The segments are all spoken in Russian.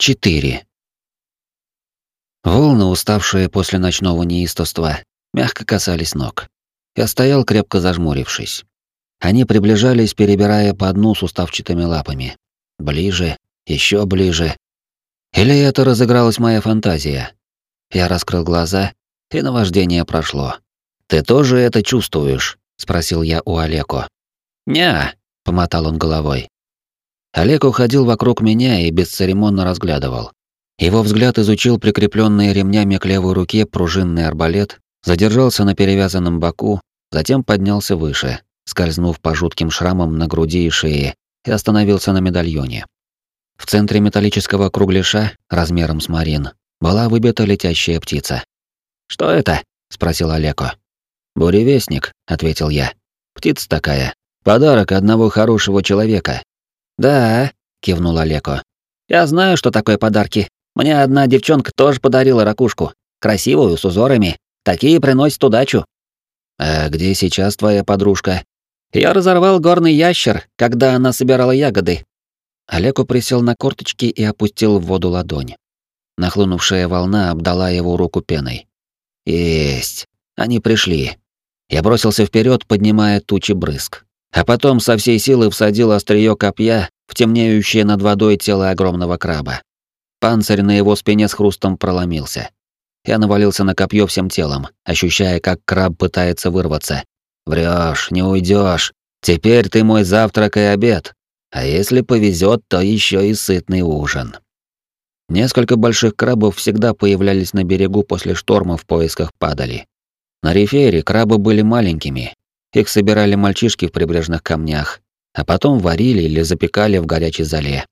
4. Волны, уставшие после ночного неистовства, мягко касались ног. Я стоял, крепко зажмурившись. Они приближались, перебирая по дну суставчатыми лапами. Ближе, еще ближе. Или это разыгралась моя фантазия? Я раскрыл глаза, и наваждение прошло. «Ты тоже это чувствуешь?» — спросил я у Олеко. «Не-а», помотал он головой. Олег уходил вокруг меня и бесцеремонно разглядывал. Его взгляд изучил прикрепленный ремнями к левой руке пружинный арбалет, задержался на перевязанном боку, затем поднялся выше, скользнув по жутким шрамам на груди и шее, и остановился на медальоне. В центре металлического кругляша, размером с марин, была выбита летящая птица. «Что это?» — спросил Олеко. «Буревестник», — ответил я. «Птица такая. Подарок одного хорошего человека». «Да», — кивнул Олеко. «Я знаю, что такое подарки. Мне одна девчонка тоже подарила ракушку. Красивую, с узорами. Такие приносят удачу». «А где сейчас твоя подружка?» «Я разорвал горный ящер, когда она собирала ягоды». Олеко присел на корточки и опустил в воду ладонь. Нахлынувшая волна обдала его руку пеной. Есть. Они пришли. Я бросился вперед, поднимая тучи брызг. А потом со всей силы всадил острие копья в темнеющее над водой тело огромного краба. Панцирь на его спине с хрустом проломился. Я навалился на копье всем телом, ощущая, как краб пытается вырваться. Врешь, не уйдешь. Теперь ты мой завтрак и обед. А если повезет, то еще и сытный ужин. Несколько больших крабов всегда появлялись на берегу после шторма в поисках падали. На рифере крабы были маленькими. Их собирали мальчишки в прибрежных камнях, а потом варили или запекали в горячей зале.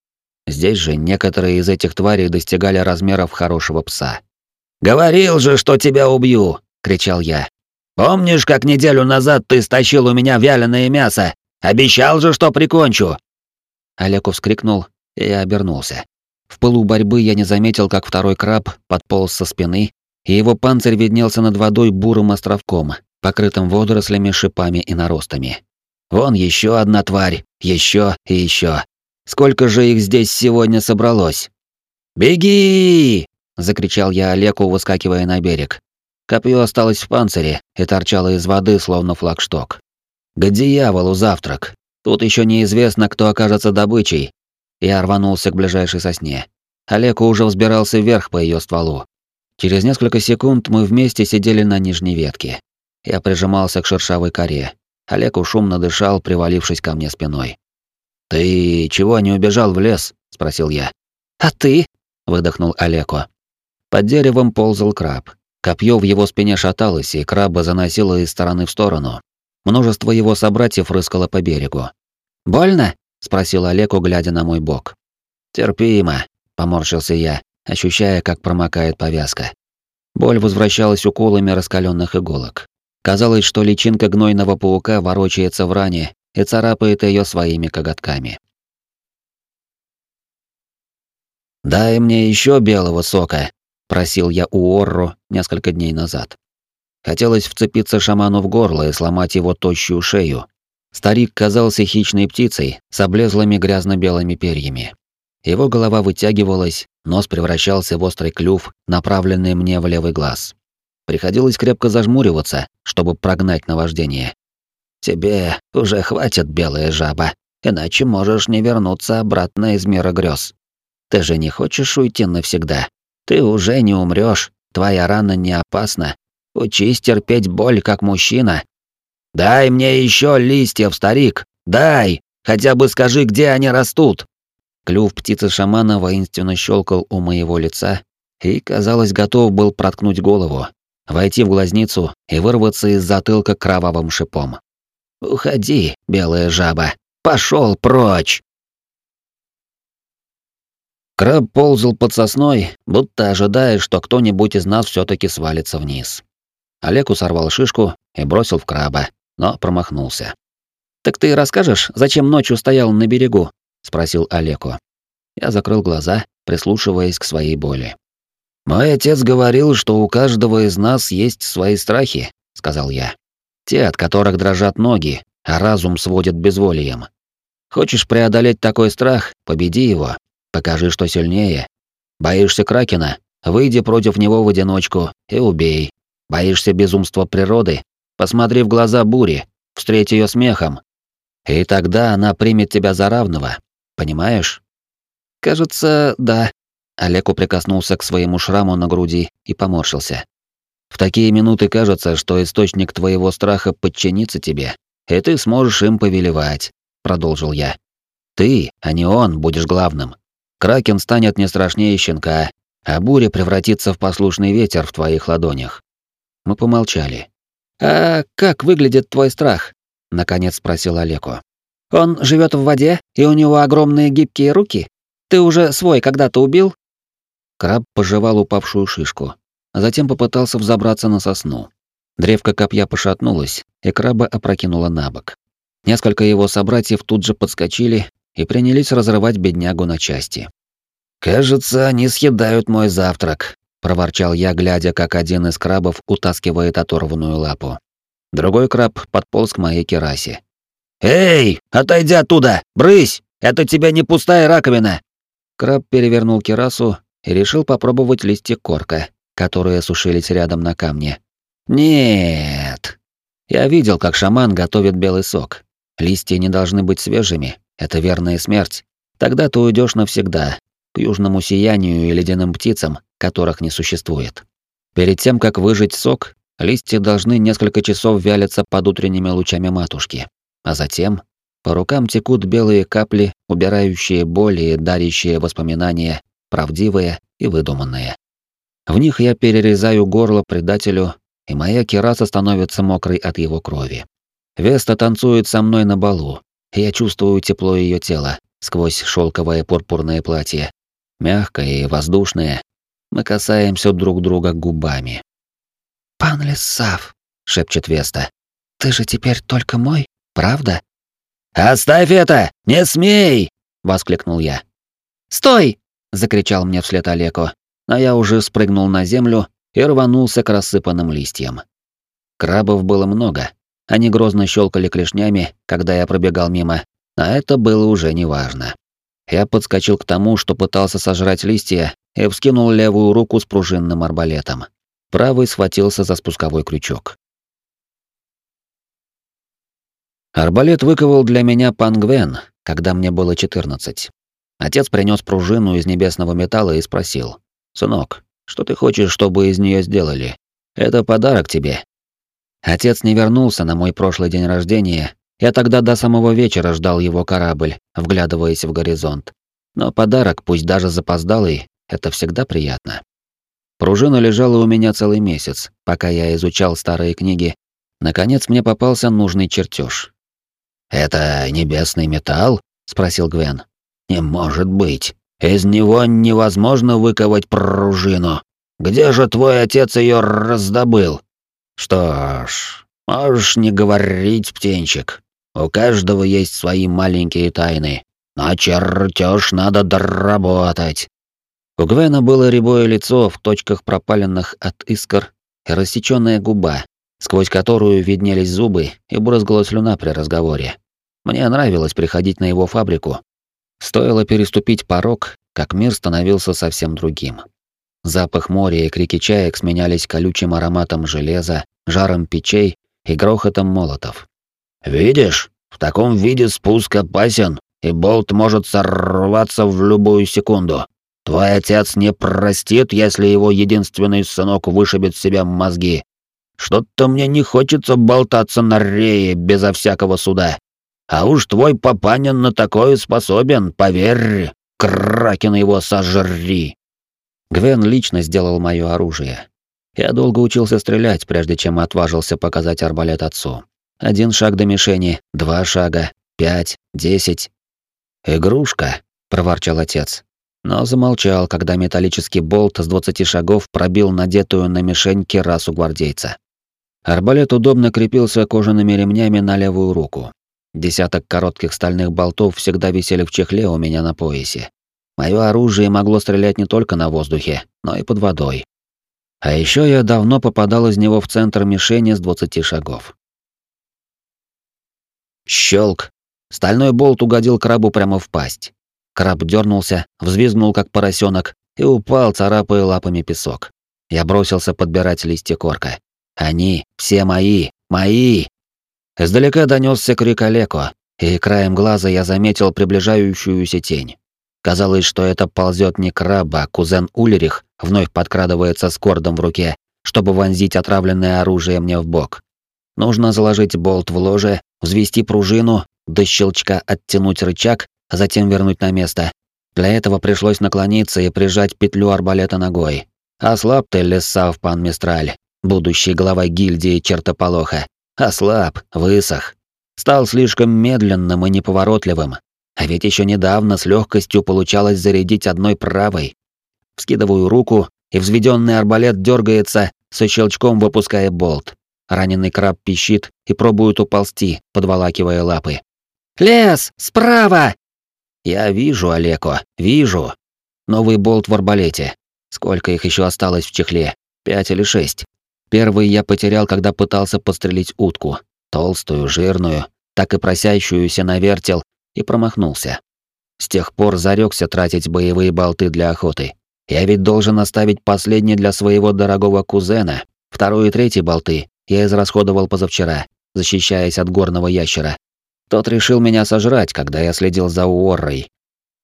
Здесь же некоторые из этих тварей достигали размеров хорошего пса. «Говорил же, что тебя убью!» — кричал я. «Помнишь, как неделю назад ты стащил у меня вяленое мясо? Обещал же, что прикончу!» Олег вскрикнул, и обернулся. В пылу борьбы я не заметил, как второй краб подполз со спины, и его панцирь виднелся над водой бурым островком, покрытым водорослями, шипами и наростами. Вон еще одна тварь, еще и еще. Сколько же их здесь сегодня собралось? «Беги!» — закричал я Олегу, выскакивая на берег. Копье осталось в панцире и торчало из воды, словно флагшток. К дьяволу завтрак. Тут еще неизвестно, кто окажется добычей, я рванулся к ближайшей сосне. Олег уже взбирался вверх по ее стволу. Через несколько секунд мы вместе сидели на нижней ветке. Я прижимался к шершавой коре. Олег шумно дышал, привалившись ко мне спиной. «Ты чего не убежал в лес?» — спросил я. «А ты?» — выдохнул Олеко. Под деревом ползал краб. Копье в его спине шаталось, и краба заносило из стороны в сторону. Множество его собратьев рыскало по берегу. «Больно?» спросил Олег, глядя на мой бок. Терпимо, поморщился я, ощущая, как промокает повязка. Боль возвращалась уколами раскаленных иголок. Казалось, что личинка гнойного паука ворочается в ране и царапает ее своими коготками. «Дай мне еще белого сока», — просил я у Орру несколько дней назад. Хотелось вцепиться шаману в горло и сломать его тощую шею, Старик казался хищной птицей с облезлыми грязно-белыми перьями. Его голова вытягивалась, нос превращался в острый клюв, направленный мне в левый глаз. Приходилось крепко зажмуриваться, чтобы прогнать наваждение. «Тебе уже хватит, белая жаба, иначе можешь не вернуться обратно из мира грез. Ты же не хочешь уйти навсегда. Ты уже не умрёшь, твоя рана не опасна. Учись терпеть боль как мужчина, «Дай мне еще листьев, старик! Дай! Хотя бы скажи, где они растут!» Клюв птицы-шамана воинственно щелкал у моего лица и, казалось, готов был проткнуть голову, войти в глазницу и вырваться из затылка кровавым шипом. «Уходи, белая жаба! Пошел прочь!» Краб ползал под сосной, будто ожидая, что кто-нибудь из нас все таки свалится вниз. Олег сорвал шишку и бросил в краба, но промахнулся. «Так ты расскажешь, зачем ночью стоял на берегу?» — спросил Олеко. Я закрыл глаза, прислушиваясь к своей боли. «Мой отец говорил, что у каждого из нас есть свои страхи», — сказал я. «Те, от которых дрожат ноги, а разум сводит безволием. Хочешь преодолеть такой страх, победи его, покажи, что сильнее, Боишься Кракена? Выйди против него в одиночку и убей. Боишься безумства природы? Посмотри в глаза бури, встреть ее смехом. И тогда она примет тебя за равного. Понимаешь? Кажется, да. Олег прикоснулся к своему шраму на груди и поморщился. В такие минуты кажется, что источник твоего страха подчинится тебе, и ты сможешь им повелевать, продолжил я. Ты, а не он, будешь главным. Кракен станет не страшнее щенка, а буря превратится в послушный ветер в твоих ладонях. Мы помолчали. А как выглядит твой страх? наконец спросил Олеко. Он живет в воде, и у него огромные гибкие руки. Ты уже свой когда-то убил? Краб пожевал упавшую шишку, а затем попытался взобраться на сосну. Древко копья пошатнулось, и краба опрокинуло на бок. Несколько его собратьев тут же подскочили и принялись разрывать беднягу на части. «Кажется, они съедают мой завтрак», — проворчал я, глядя, как один из крабов утаскивает оторванную лапу. Другой краб подполз к моей керасе. «Эй, отойди оттуда! Брысь! Это тебе не пустая раковина!» Краб перевернул керасу и решил попробовать листья корка, которые сушились рядом на камне. «Нет!» Я видел, как шаман готовит белый сок. Листья не должны быть свежими, это верная смерть. Тогда ты уйдешь навсегда, к южному сиянию и ледяным птицам, которых не существует. Перед тем, как выжать сок, листья должны несколько часов вялиться под утренними лучами матушки. А затем по рукам текут белые капли, убирающие боли и дарящие воспоминания, правдивые и выдуманные. В них я перерезаю горло предателю, и моя кераса становится мокрой от его крови. Веста танцует со мной на балу, и я чувствую тепло ее тела сквозь шелковое пурпурное платье. Мягкое и воздушное. Мы касаемся друг друга губами. «Пан Лесав», — шепчет Веста, — «ты же теперь только мой, правда?» «Оставь это! Не смей!» — воскликнул я. «Стой!» — закричал мне вслед Олеко, а я уже спрыгнул на землю и рванулся к рассыпанным листьям. Крабов было много. Они грозно щелкали клешнями, когда я пробегал мимо, а это было уже неважно. Я подскочил к тому, что пытался сожрать листья, и вскинул левую руку с пружинным арбалетом. Правый схватился за спусковой крючок. Арбалет выковал для меня пан Гвен, когда мне было 14. Отец принес пружину из небесного металла и спросил: "Сынок, что ты хочешь, чтобы из нее сделали? Это подарок тебе". Отец не вернулся на мой прошлый день рождения. Я тогда до самого вечера ждал его корабль, вглядываясь в горизонт. Но подарок, пусть даже запоздалый, это всегда приятно. Пружина лежала у меня целый месяц, пока я изучал старые книги. Наконец мне попался нужный чертеж. «Это небесный металл?» — спросил Гвен. «Не может быть. Из него невозможно выковать пружину. Где же твой отец ее раздобыл?» «Что ж, можешь не говорить, птенчик. У каждого есть свои маленькие тайны. Но чертеж надо доработать». У Гвена было рябое лицо в точках пропаленных от искр и рассечённая губа, сквозь которую виднелись зубы и брызгала слюна при разговоре. Мне нравилось приходить на его фабрику. Стоило переступить порог, как мир становился совсем другим. Запах моря и крики чаек сменялись колючим ароматом железа, жаром печей и грохотом молотов. «Видишь, в таком виде спуск опасен, и болт может сорваться в любую секунду. Твой отец не простит, если его единственный сынок вышибет себе мозги. Что-то мне не хочется болтаться на рее безо всякого суда. А уж твой папанин на такое способен, поверь, кракен его сожри. Гвен лично сделал мое оружие. Я долго учился стрелять, прежде чем отважился показать арбалет отцу. Один шаг до мишени, два шага, пять, десять. «Игрушка», — проворчал отец но замолчал, когда металлический болт с двадцати шагов пробил надетую на мишень керасу гвардейца. Арбалет удобно крепился кожаными ремнями на левую руку. Десяток коротких стальных болтов всегда висели в чехле у меня на поясе. Мое оружие могло стрелять не только на воздухе, но и под водой. А еще я давно попадал из него в центр мишени с двадцати шагов. Щелк! Стальной болт угодил крабу прямо в пасть. Краб дернулся, взвизгнул как поросенок и упал, царапая лапами песок. Я бросился подбирать листья корка. Они все мои, мои. Издалека донесся крик Олеко, и краем глаза я заметил приближающуюся тень. Казалось, что это ползет не краб, а кузен Ульрих вновь подкрадывается с кордом в руке, чтобы вонзить отравленное оружие мне в бок. Нужно заложить болт в ложе, взвести пружину, до щелчка оттянуть рычаг, а затем вернуть на место. Для этого пришлось наклониться и прижать петлю арбалета ногой. Ослаб ты, Лессав пан Мистраль, будущий глава гильдии чертополоха. Ослаб, высох. Стал слишком медленным и неповоротливым. А ведь еще недавно с легкостью получалось зарядить одной правой. Вскидываю руку, и взведенный арбалет дергается, со щелчком выпуская болт. Раненый краб пищит и пробует уползти, подволакивая лапы. «Лес! Справа!» Я вижу, Олеко, вижу. Новый болт в арбалете. Сколько их еще осталось в чехле? Пять или шесть. Первый я потерял, когда пытался подстрелить утку. Толстую, жирную, так и просящуюся на вертел, и промахнулся. С тех пор зарекся тратить боевые болты для охоты. Я ведь должен оставить последний для своего дорогого кузена. Второй и третий болты я израсходовал позавчера, защищаясь от горного ящера. Тот решил меня сожрать, когда я следил за Уоррой.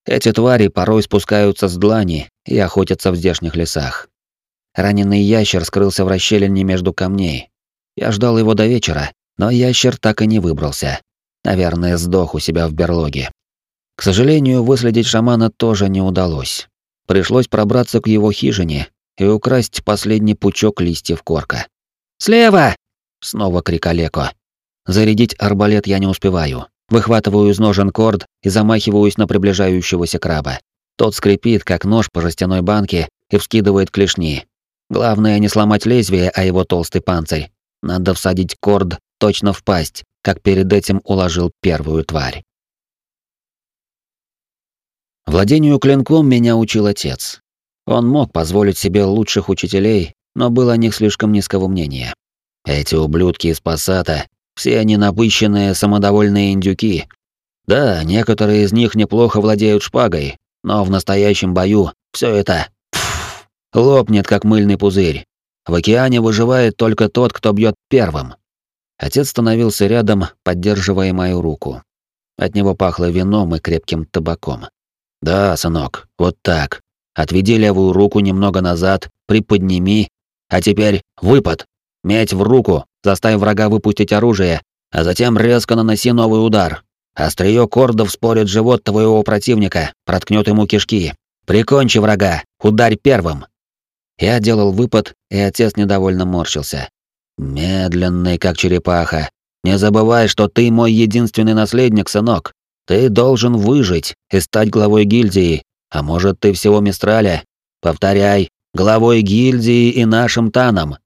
Эти твари порой спускаются с длани и охотятся в здешних лесах. Раненый ящер скрылся в расщелине между камней. Я ждал его до вечера, но ящер так и не выбрался. Наверное, сдох у себя в берлоге. К сожалению, выследить шамана тоже не удалось. Пришлось пробраться к его хижине и украсть последний пучок листьев корка. «Слева!» — снова крик Олеко. Зарядить арбалет я не успеваю. Выхватываю из ножен корд и замахиваюсь на приближающегося краба. Тот скрипит, как нож по жестяной банке, и вскидывает клешни. Главное не сломать лезвие, а его толстый панцирь. Надо всадить корд точно в пасть, как перед этим уложил первую тварь. Владению клинком меня учил отец. Он мог позволить себе лучших учителей, но был о них слишком низкого мнения. Эти ублюдки из Пассата, все они напыщенные, самодовольные индюки. Да, некоторые из них неплохо владеют шпагой, но в настоящем бою все это лопнет, как мыльный пузырь. В океане выживает только тот, кто бьет первым. Отец становился рядом, поддерживая мою руку. От него пахло вином и крепким табаком. Да, сынок, вот так. Отведи левую руку немного назад, приподними, а теперь выпад. Медь в руку, заставь врага выпустить оружие, а затем резко наноси новый удар. Остриё кордов спорит живот твоего противника, проткнет ему кишки. Прикончи врага, ударь первым. Я делал выпад, и отец недовольно морщился. Медленный, как черепаха. Не забывай, что ты мой единственный наследник, сынок. Ты должен выжить и стать главой гильдии, а может, ты всего Мистраля. Повторяй, главой гильдии и нашим таном.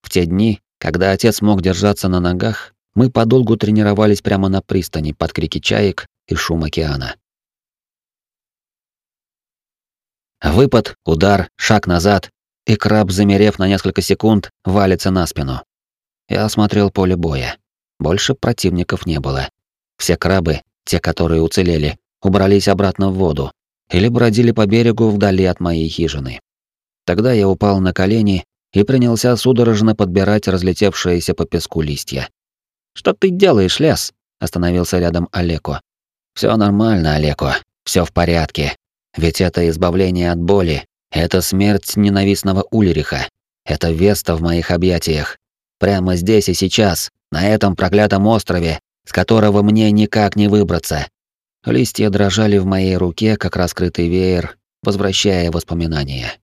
В те дни, когда отец мог держаться на ногах, мы подолгу тренировались прямо на пристани под крики чаек и шум океана. Выпад, удар, шаг назад, и краб, замерев на несколько секунд, валится на спину. Я осмотрел поле боя. Больше противников не было. Все крабы, те, которые уцелели, убрались обратно в воду или бродили по берегу вдали от моей хижины. Тогда я упал на колени и принялся судорожно подбирать разлетевшиеся по песку листья. «Что ты делаешь, лес?» — остановился рядом Олеко. «Все нормально, Олеко, все в порядке. Ведь это избавление от боли, это смерть ненавистного Ульриха, это Веста в моих объятиях. Прямо здесь и сейчас, на этом проклятом острове, с которого мне никак не выбраться». Листья дрожали в моей руке, как раскрытый веер, возвращая воспоминания.